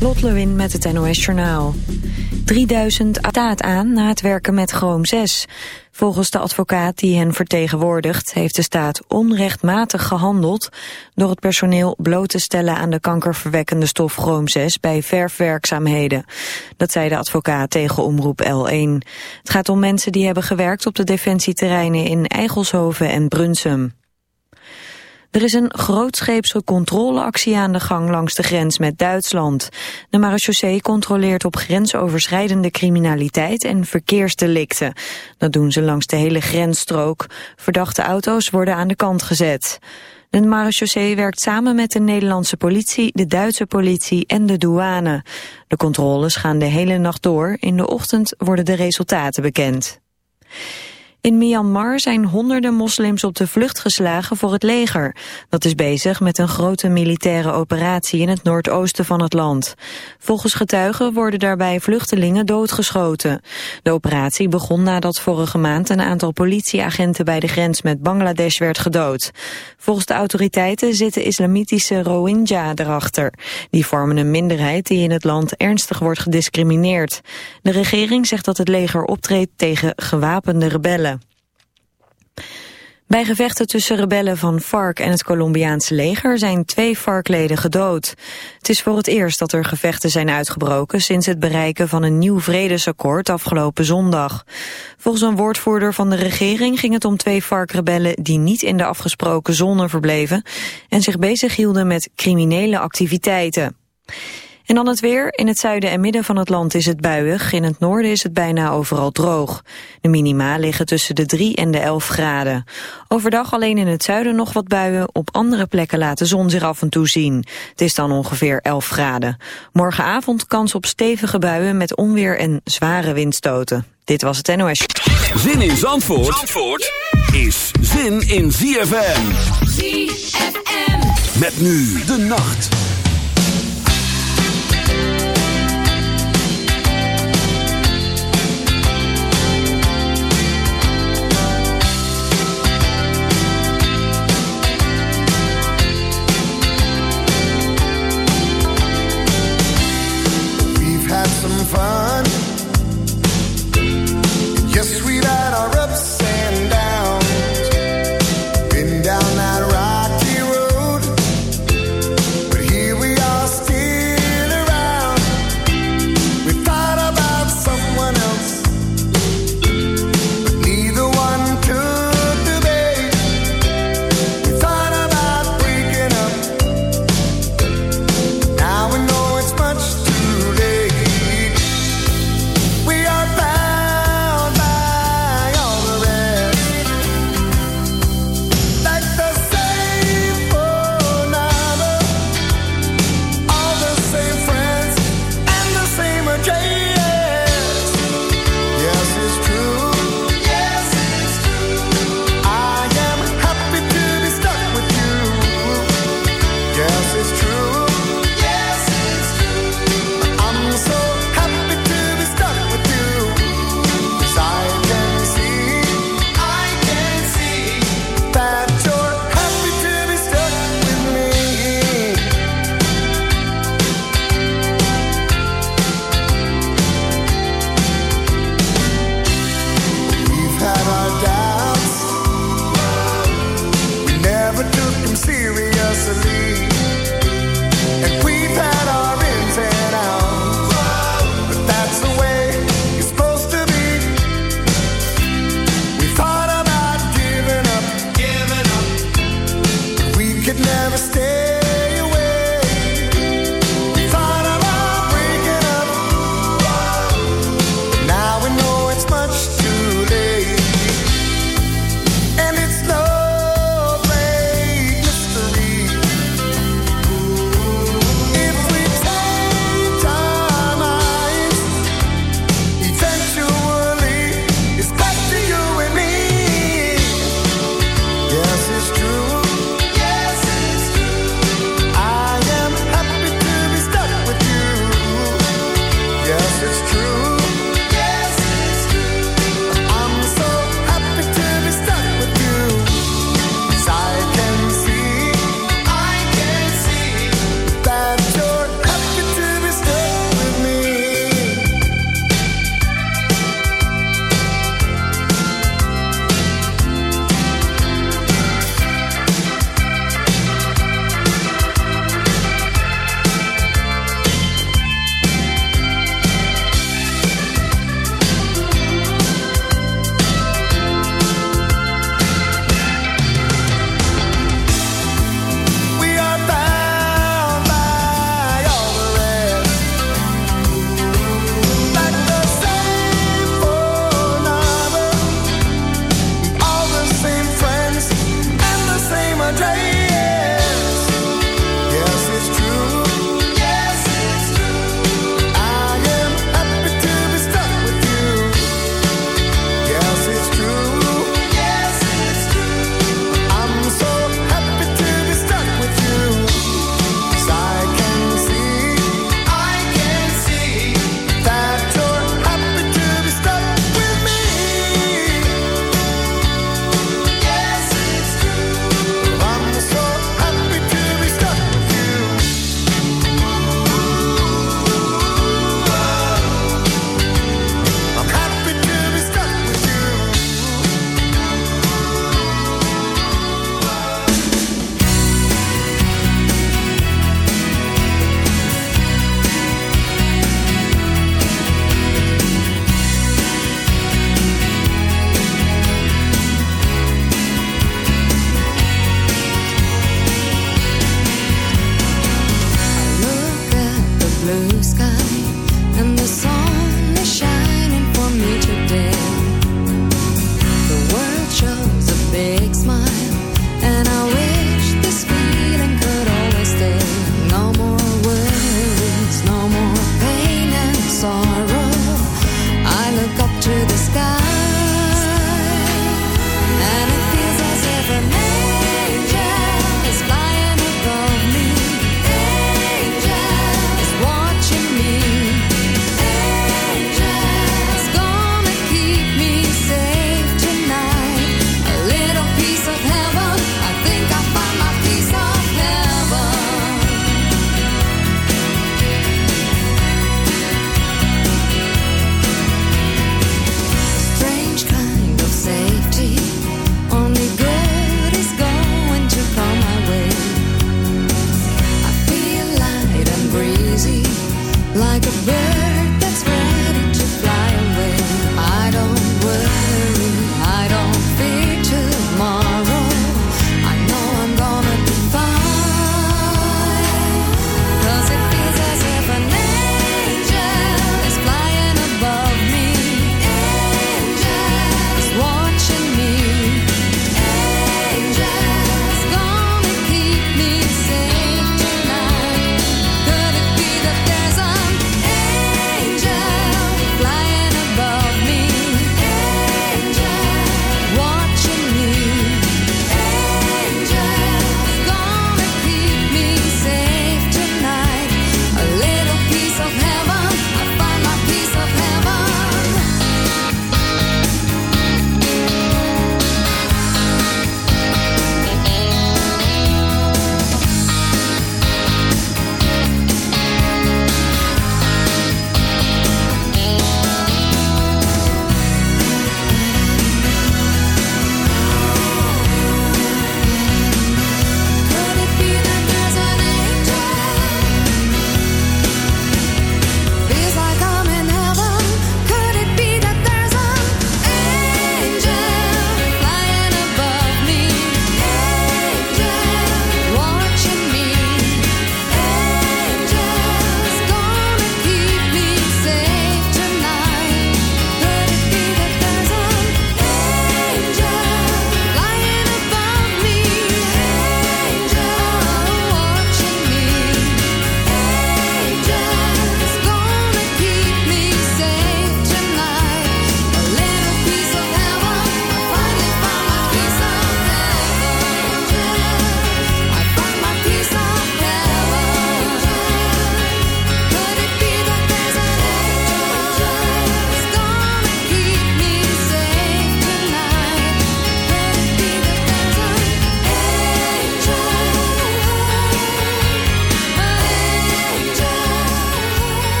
Lot Lewin met het NOS Journaal. 3000 staat aan na het werken met Chrome 6. Volgens de advocaat die hen vertegenwoordigt... heeft de staat onrechtmatig gehandeld... door het personeel bloot te stellen aan de kankerverwekkende stof Chrome 6... bij verfwerkzaamheden. Dat zei de advocaat tegen Omroep L1. Het gaat om mensen die hebben gewerkt op de defensieterreinen... in Eigelshoven en Brunsum. Er is een grootscheepse controleactie aan de gang langs de grens met Duitsland. De marechaussee controleert op grensoverschrijdende criminaliteit en verkeersdelicten. Dat doen ze langs de hele grensstrook. Verdachte auto's worden aan de kant gezet. De marechaussee werkt samen met de Nederlandse politie, de Duitse politie en de douane. De controles gaan de hele nacht door. In de ochtend worden de resultaten bekend. In Myanmar zijn honderden moslims op de vlucht geslagen voor het leger. Dat is bezig met een grote militaire operatie in het noordoosten van het land. Volgens getuigen worden daarbij vluchtelingen doodgeschoten. De operatie begon nadat vorige maand een aantal politieagenten bij de grens met Bangladesh werd gedood. Volgens de autoriteiten zitten islamitische Rohingya erachter. Die vormen een minderheid die in het land ernstig wordt gediscrimineerd. De regering zegt dat het leger optreedt tegen gewapende rebellen. Bij gevechten tussen rebellen van FARC en het Colombiaanse leger zijn twee FARC-leden gedood. Het is voor het eerst dat er gevechten zijn uitgebroken sinds het bereiken van een nieuw vredesakkoord afgelopen zondag. Volgens een woordvoerder van de regering ging het om twee FARC-rebellen die niet in de afgesproken zone verbleven en zich bezighielden met criminele activiteiten. En dan het weer. In het zuiden en midden van het land is het buiig. In het noorden is het bijna overal droog. De minima liggen tussen de 3 en de 11 graden. Overdag alleen in het zuiden nog wat buien. Op andere plekken laat de zon zich af en toe zien. Het is dan ongeveer 11 graden. Morgenavond kans op stevige buien met onweer en zware windstoten. Dit was het NOS. Zin in Zandvoort, Zandvoort is zin in ZFM. ZFM. Met nu de nacht.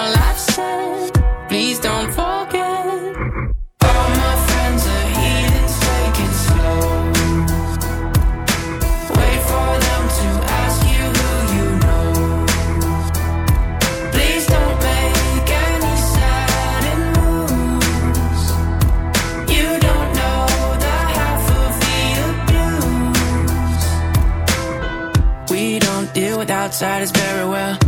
I've said, please don't forget. All my friends are slow. Wait for them to ask you who you know. Please don't make any sudden moves. You don't know the half of the abuse. We don't deal with outsiders very well.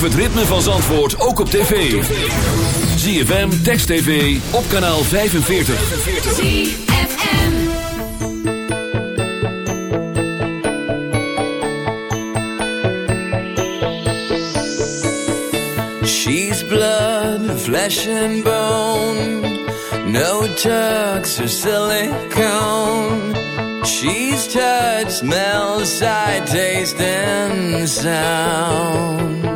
Beleef het ritme van Zandvoort ook op tv. ZFM, Text TV, op kanaal 45. ZFM She's blood, flesh and bone No tucks or silicone She's touch, smell, sight, taste and sound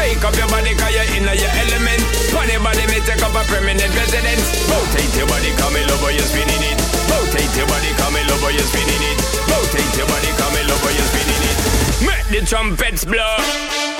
Shake up your body cause you're in your element. Funny body may take up a permanent residence. Rotate your body come me love you're spinning it. Rotate your body come me love you're spinning it. Rotate your body come me love you're spinning it. Make the trumpets blow.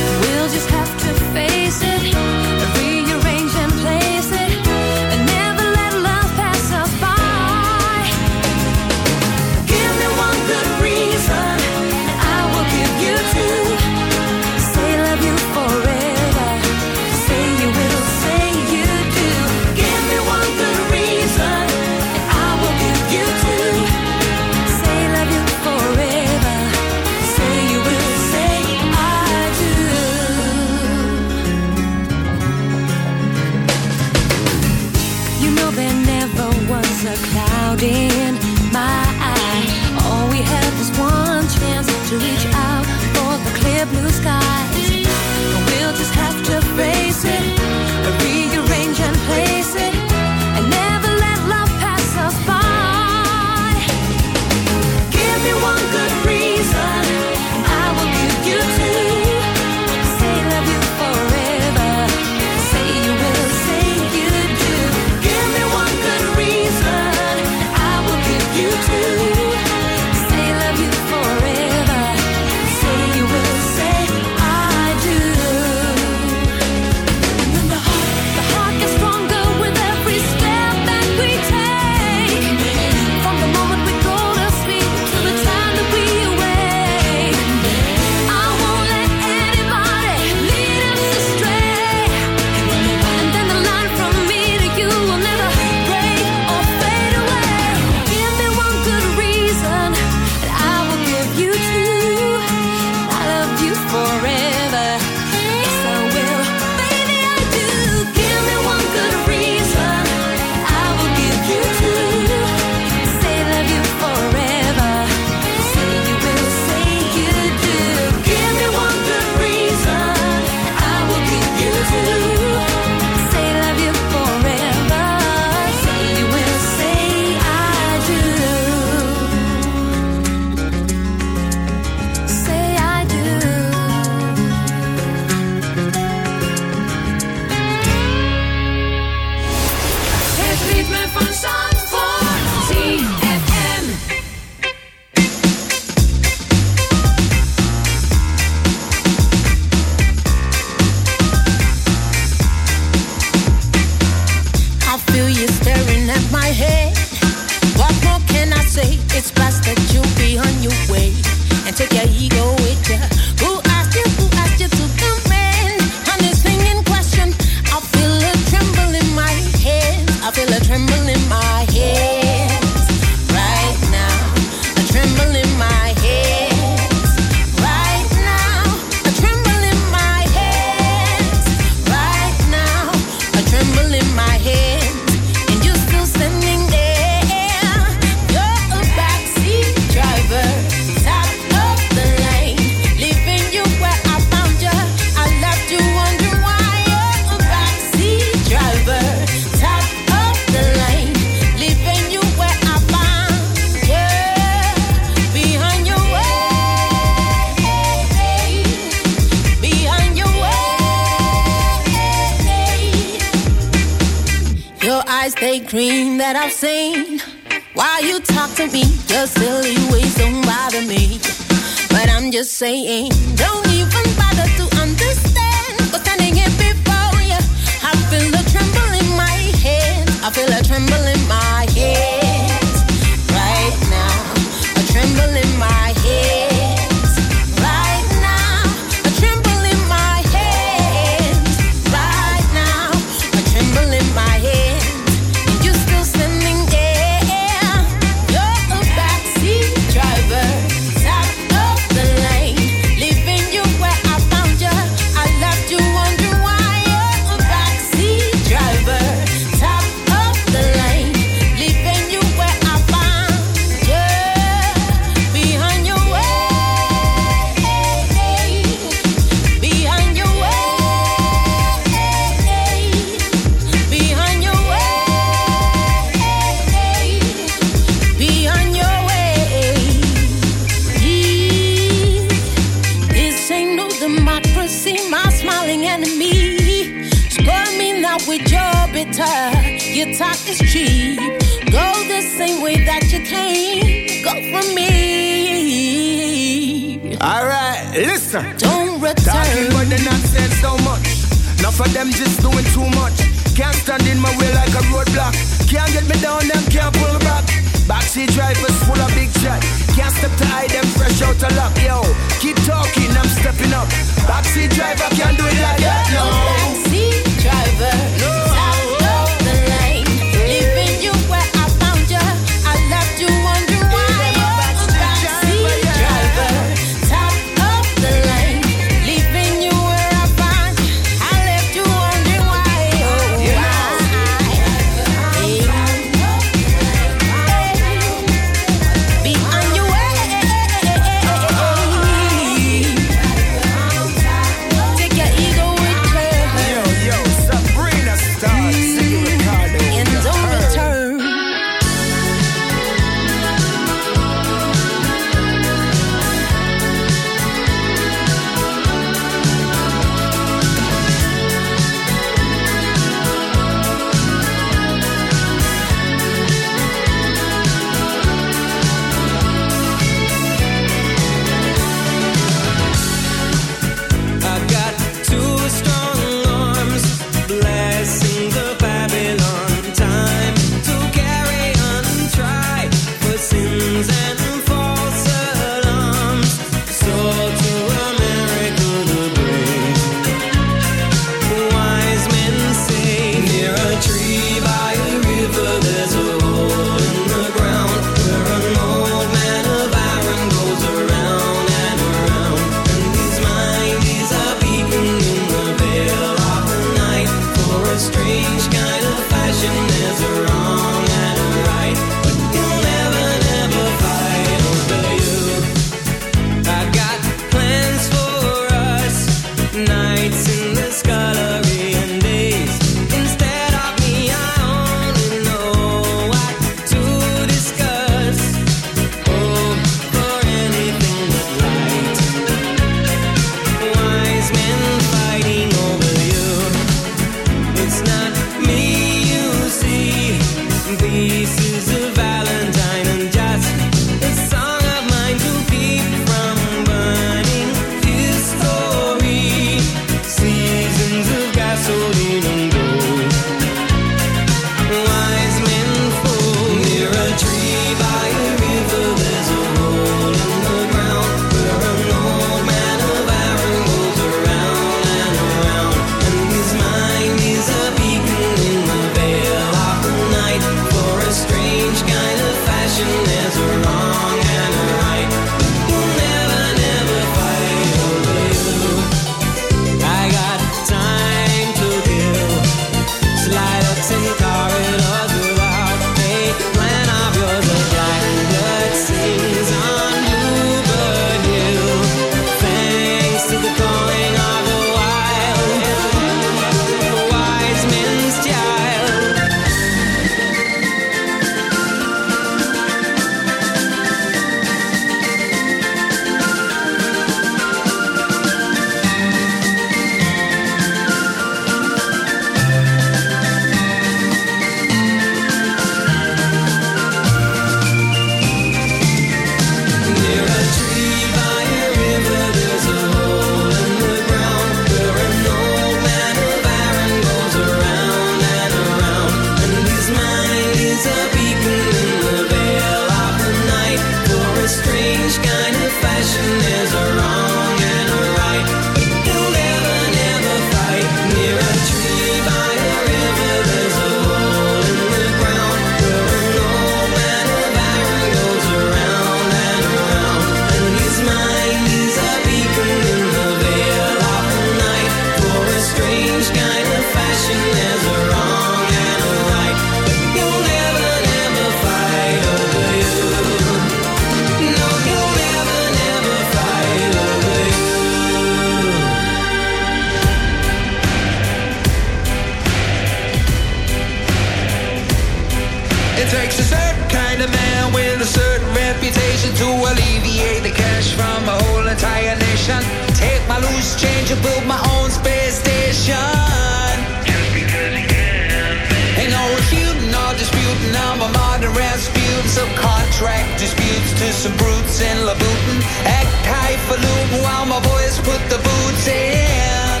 Subcontract disputes to some brutes in Louboutin. Act highfalutin while my boys put the boots in.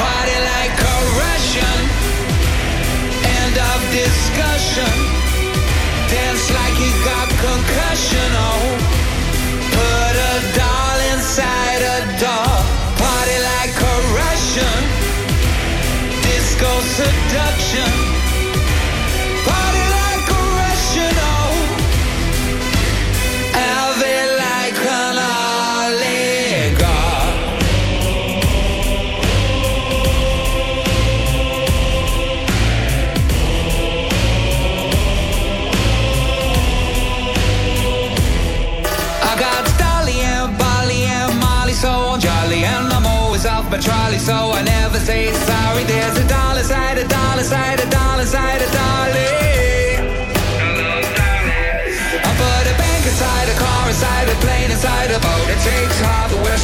Party like a Russian. End of discussion. Dance like he got concussion. Oh, put a doll inside a doll. Party like a Russian. Disco seduction.